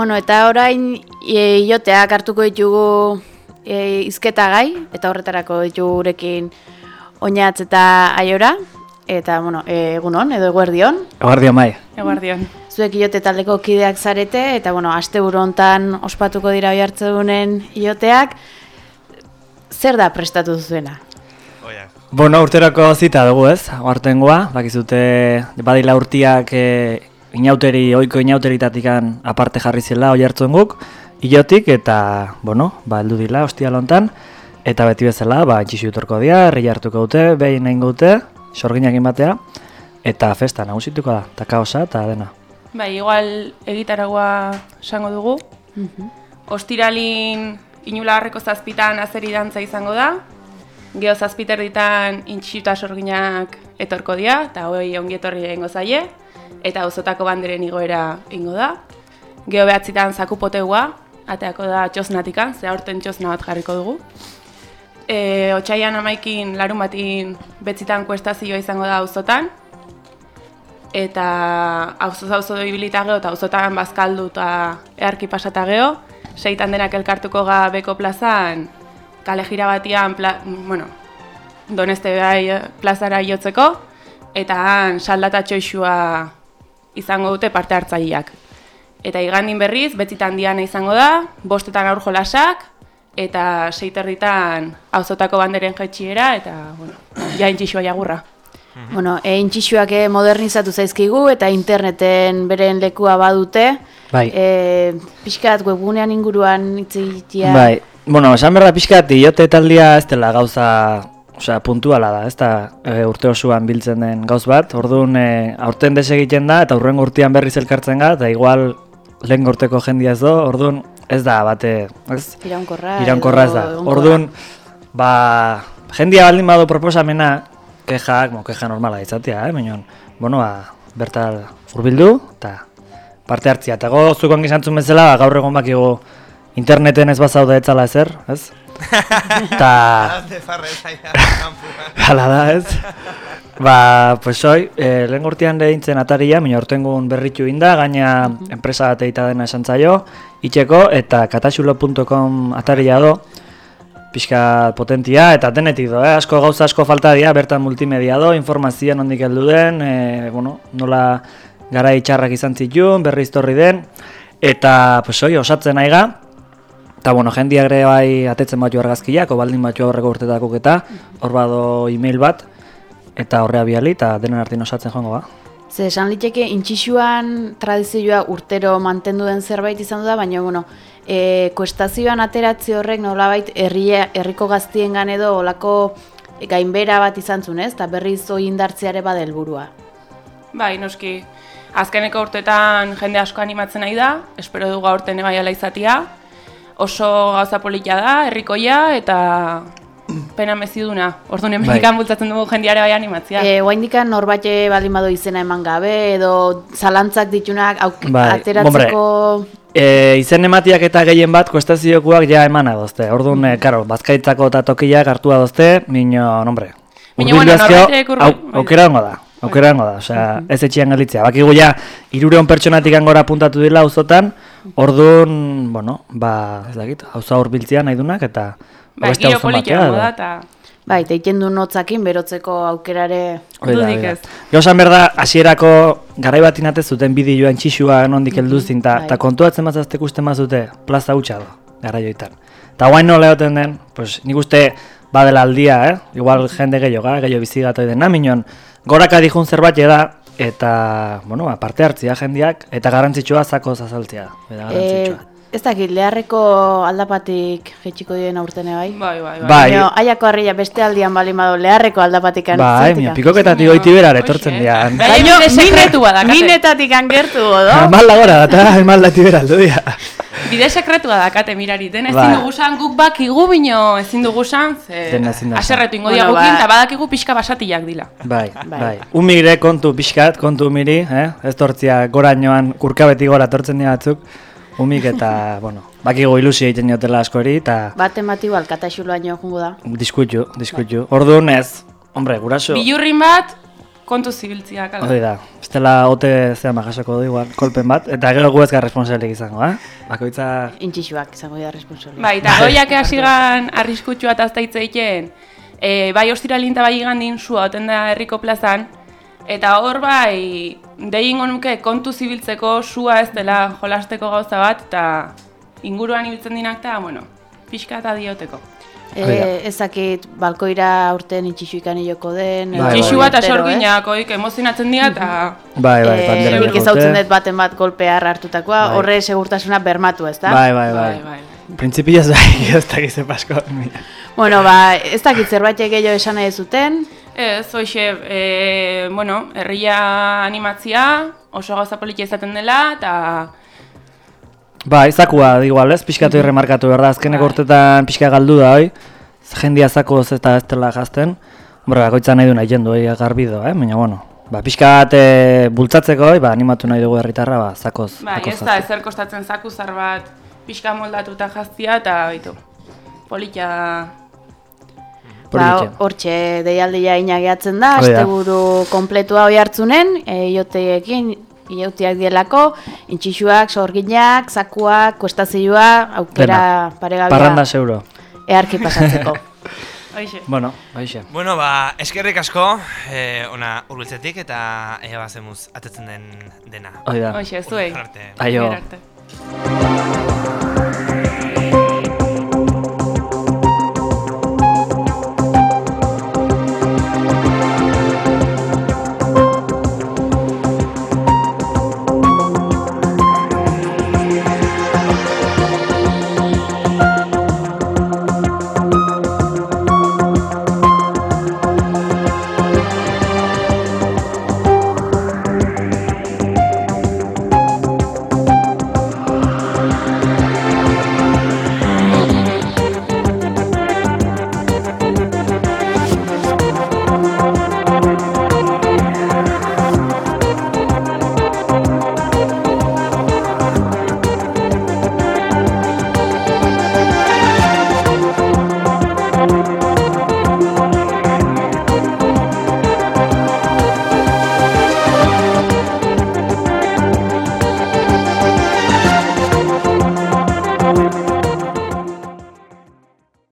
Bueno, eta orain e, ioteak hartuko ditugu e, izketa gai, eta horretarako ditugu gurekin oinatz eta aiora. Eta, bueno, e, egunon, edo eguerdion. Eguardion bai. Eguardion. Zuek iote taldeko kideak zarete, eta, bueno, aste hontan ospatuko dira oi hartzedunen ioteak. Zer da prestatu zuena? Bueno, urterako zita dugu ez, oartengoa, bakizute badila urtiak e, inauteri, oiko inauteritatikan aparte jarri zela oi hartzuen guk, iotik eta, bueno, ba, heldu dila ostia lontan, eta beti bezala, ba, intxixu utorko dira, herri hartuko dute, behin nahi dute, sorginak batea, eta festa nagusituko da, eta kaosa, eta dena. Bai, igual egitaragua esango dugu. Ostiralin inulagarreko zazpitan azeri dantza izango da. Geho zazpiter ditan intxiuta sorginak etorko dira, eta hoi ongi etorri egingo zaie. Eta auzotako banderen igoera ingo da. Geho behatzitan zakupotegua, ateako da txosnatikan, ze aurten txosna bat jarriko dugu. E, Otsaian amaikin larun batin betzitan kuestazioa izango da auzotan. Eta auzo ibilita geho eta auzotan bazkaldu eta earki pasata geho. Seitan denak elkartuko ga beko plazan, kale jira batian, pla, bueno, doneste bai plazara jotzeko, eta han saldata txoixua izango dute parte hartzaileak. Eta igandin berriz, betzitan diana izango da, bostetan aur jolasak, eta seiterritan auzotako banderen jetxiera, eta, bueno, jain txixua jagurra. Bueno, egin txixuak eh, modernizatu zaizkigu eta interneten beren lekua badute. Bai. E, pixkat webgunean inguruan hitz egitea. Bai, bueno, esan berda pixkat, iote taldia ez dela gauza, osea, puntuala da, ez da e, urte osoan biltzen den gauz bat, orduan e, aurten desegiten da, eta urren urtean berriz elkartzen ga, eta igual lehen gorteko jendia ez do, orduan ez da bate, ez? Iraunkorra. Iraunkorra ez da. Orduan, ba, jendia baldin badu proposamena, kejak, mo, keja normala izatea, eh, baina, bueno, ba, bertal hurbildu eta parte hartzia. Eta go, zuko ongi zantzun bezala, ba, gaur egon bakigu interneten ez bazaude etzala ezer, ez? Eta... Hala da, ez? Ba, pues hoy, eh, lehen urtean lehintzen ataria, baina ortengun berritu inda, gaina enpresa bat egita dena esan zaio, itxeko, eta katasulo.com ataria do, pixka potentia, eta denetik do, eh? asko gauza asko falta dira, bertan multimedia do, informazioa nondik heldu den, eh, bueno, nola gara itxarrak izan zituen, berri historri den, eta, pues hoi, osatzen aiga, Eta, bueno, jendia ere bai atetzen batu argazkiak, o baldin batu aurreko urtetakuk eta, hor bado email bat, eta horrea biali, eta denen artin osatzen joango ba. Ze esan liteke intxixuan tradizioa urtero mantendu den zerbait izan da, baina bueno, e, koestazioan ateratzi horrek nolabait herria herriko gaztiengan edo olako gainbera bat izan zuen, ez? Ta berriz hori indartzeare bada helburua. Bai, noski, azkeneko urtetan jende asko animatzen nahi da, espero dugu aurten ebai ala izatia. Oso gauza polita da, herrikoia eta pena meziduna. Orduan emenikan bultzatzen dugu jendiare bai animatzia. E, Oaindikan norbait baldin badu izena eman gabe edo zalantzak ditunak auk, Bai, ateratzeko E, izen ematiak eta gehien bat kuestaziokuak ja emana dozte. Orduan, e, karo, bazkaitzako eta tokiak hartua dozte, mino, nombre. Hurbildu bueno, norbaitek aukera hongo da. Aukera hongo da, osea, ez etxian galitzea. Bakigu ja, irureon pertsonatik angora puntatu dila auzotan, orduan, bueno, ba, ez dakit, auza hurbiltzea nahi dunak, eta Bai, beste giro batea, edo. da, eta Bai, eta egiten du notzakin berotzeko aukerare Hori da, Dudik hori da. ez. Gero esan behar da, hasierako garai bat inatez zuten bideoan txixua nondik heldu zin, eta bai. kontuatzen mazazte ikusten mazute, plaza hutsa do, gara joitan. Eta guain nola egoten den, pues, nik uste badela aldia, eh? igual jende gehiago, ga, gehiago bizigatoi dena, minon, goraka dijun zerbait da, eta, bueno, parte hartzia jendiak, eta garrantzitsua zako zazaltzea. Eta e, garrantzitsua. ez dakit, leharreko aldapatik jetxiko dien aurtene bai? bai, bai, bai. Bai. Baina, aiako harria beste aldian bali bado leharreko aldapatikan Bai, mio, pikoketatik goiti berar etortzen. Bai. Baina, minetatik angertu, odo? Mal lagora, eta mal dati beraldu. Bide sekretua dakate mirari, den ezin Bai. dugu san guk bakigu bino ezin dugu san, ze aserretu ingo Bueno, diagukin, ba- eta badakigu pixka basatiak dila. Bai, Bai. bai. Umire kontu pixkat, kontu umiri, eh? Ez tortzia gorainoan kurkabeti gora tortzen dira batzuk. Umik eta, bueno, bakigu ilusio egiten diotela askori, eta Bat emati alkataxuloaino jungo da. diskutju, diskutju. Orduan ez, hombre, guraso... Bilurrin bat, kontu zibiltziak, ala. Hori da, bestela ote zean bakasoko du igual, kolpen bat, eta gero gu ez gara responsabilik izango, eh? Bakoitza... Intxixuak izango dira responsable. Bai, eta goiak hasigan arriskutsua eta azta egiten, e, bai ostiralin eta bai igandin sua oten da herriko plazan, eta hor bai, dein nuke kontu zibiltzeko sua ez dela jolasteko gauza bat, eta inguruan ibiltzen dinak eta, bueno, pixka eta dioteko. E, ezakit balkoira urten intxixu ikan joko den. Bai, bai. bat asorginak, oik, emozionatzen dira, eta Bai, bai, Eh, bandera nik jote. ezautzen dut baten bat kolpea hartutakoa, Bai. horre segurtasuna bermatu ez da? Bai, bai, bai. bai, bai. Printzipioz bai, ez dakiz pasko. Bueno, ba, ez dakit zerbait gehiago esan nahi zuten, Ez, hoxe, e, bueno, herria animatzia, oso gauza politia izaten dela, eta Bai, zakua, igual ez, pixkatu irremarkatu, berda, azkeneko Bai. urtetan pixka galdu da, oi? Jendia zakoz eta ez dela jazten. Hombre, bakoitza nahi du nahi jendu, oi, garbi do, eh? Baina, bueno, ba, pixkat e, bultzatzeko, oi, ba, animatu nahi dugu herritarra, ba, zakoz. bai, zakoz ez da, ezer kostatzen zakuzar bat pixka moldatuta jaztia, eta bitu, politia ba, hortxe deialdia inageatzen da, asteburu kompletua hoi hartzunen, e, ioteekin, iautiak dielako, intxixuak, sorginak, zakuak, kuestazioa, aukera paregabea Parranda zeuro. earki pasatzeko. Hoxe. Bueno, baixe. Bueno, ba, eskerrik asko, eh, ona urbiltzetik eta ea bazemuz atetzen den dena. Hoi da. Hoxe, zuei. Aio. Arte.